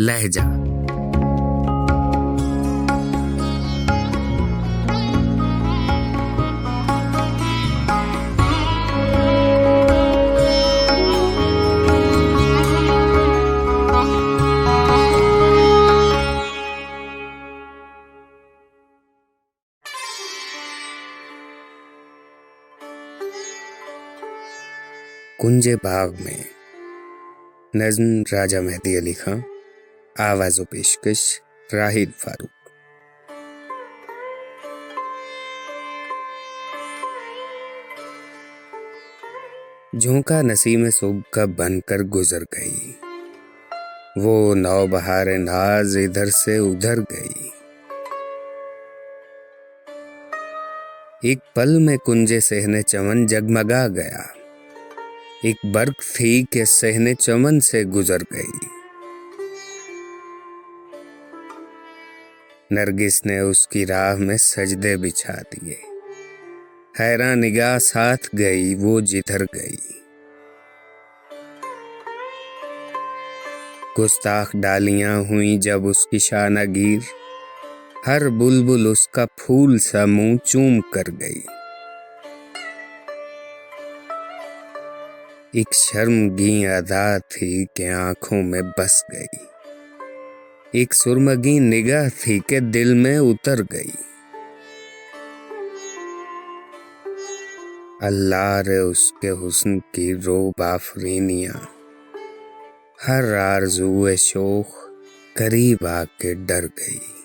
لہجہ۔ کنج باغ میں نظم راجہ مہدی علی خان۔ آواز و پیشکش، راہیل فاروق۔ جھونکا نسیم صبح کا بن کر گزر گئی۔ وہ نو بہار ناز ادھر سے ادھر گئی۔ ایک پل میں کنجے سہنے چمن جگمگا گیا۔ ایک برق تھی کہ سہنے چمن سے گزر گئی۔ نرگس نے اس کی راہ میں سجدے بچھا دیے۔ حیران نگاہ ساتھ گئی، وہ جدھر گئی۔ گستاخ ڈالیاں ہوئیں جب اس کی شانہ گیر۔ ہر بلبل اس کا پھول سا منہ چوم کر گئی۔ ایک شرمگین ادا تھی کہ آنکھوں میں بس گئی۔ ایک سرمگی نگاہ تھی کہ دل میں اتر گئی۔ اللہ رے اس کے حسن کی رو بافرینیاں ہر آرزو شوخ قریب آ کے ڈر گئی۔